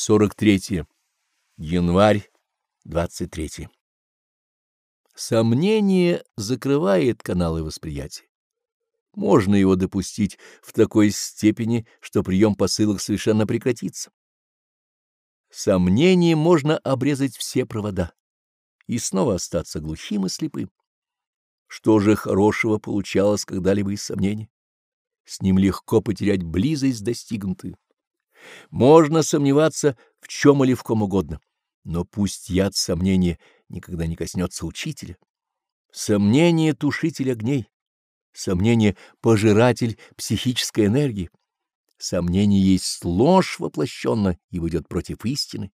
43. Январь 23. Сомнение закрывает каналы восприятия. Можно его допустить в такой степени, что прием посылок совершенно прекратится. Сомнение можно обрезать все провода и снова остаться глухим и слепым. Что же хорошего получалось когда-либо из сомнения? С ним легко потерять близость достигнутую. Можно сомневаться в чем или в ком угодно, но пусть яд сомнения никогда не коснется учителя. Сомнение — тушитель огней, сомнение — пожиратель психической энергии. Сомнение есть ложь воплощенная и выйдет против истины.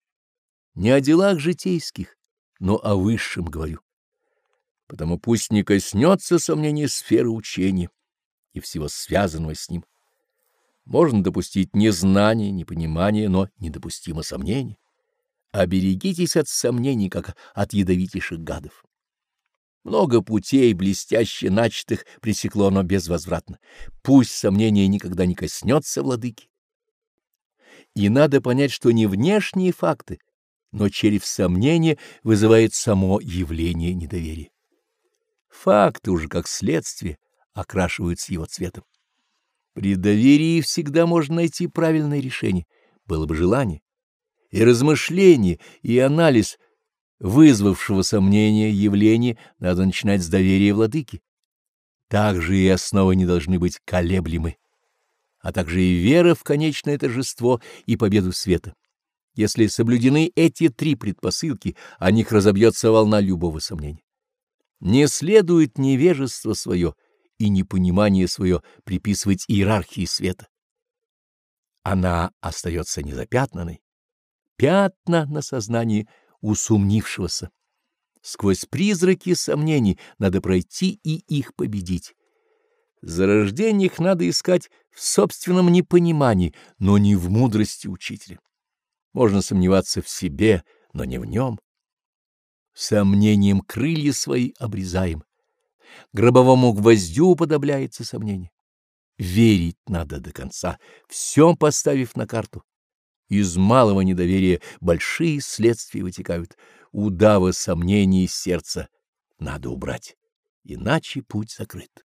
Не о делах житейских, но о высшем говорю. Потому пусть не коснется сомнения сферы учения и всего связанного с ним. Можно допустить незнание, непонимание, но недопустимо сомнение. Оберегитесь от сомнений, как от ядовитейших гадов. Много путей, блестяще начатых, пресекло оно безвозвратно. Пусть сомнение никогда не коснется владыки. И надо понять, что не внешние факты, но через сомнение вызывает само явление недоверия. Факты уже как следствие окрашиваются его цветом. При доверии всегда можно найти правильное решение, было бы желание. И размышление, и анализ вызвавшего сомнения явления надо начинать с доверия владыки. Также и основы не должны быть колеблемы, а также и вера в конечное торжество и победу света. Если соблюдены эти три предпосылки, о них разобьется волна любого сомнения. Не следует невежество свое и непонимание свое приписывать иерархии света. Она остается незапятнанной. Пятна на сознании усомнившегося. Сквозь призраки сомнений надо пройти и их победить. Зарождение их надо искать в собственном непонимании, но не в мудрости учителя. Можно сомневаться в себе, но не в нем. Сомнением крылья свои обрезаем, гробовому гвоздю уподобляется сомнение. Верить надо до конца, все поставив на карту. Из малого недоверия большие следствия вытекают. Удава сомнений из сердца надо убрать, иначе путь закрыт.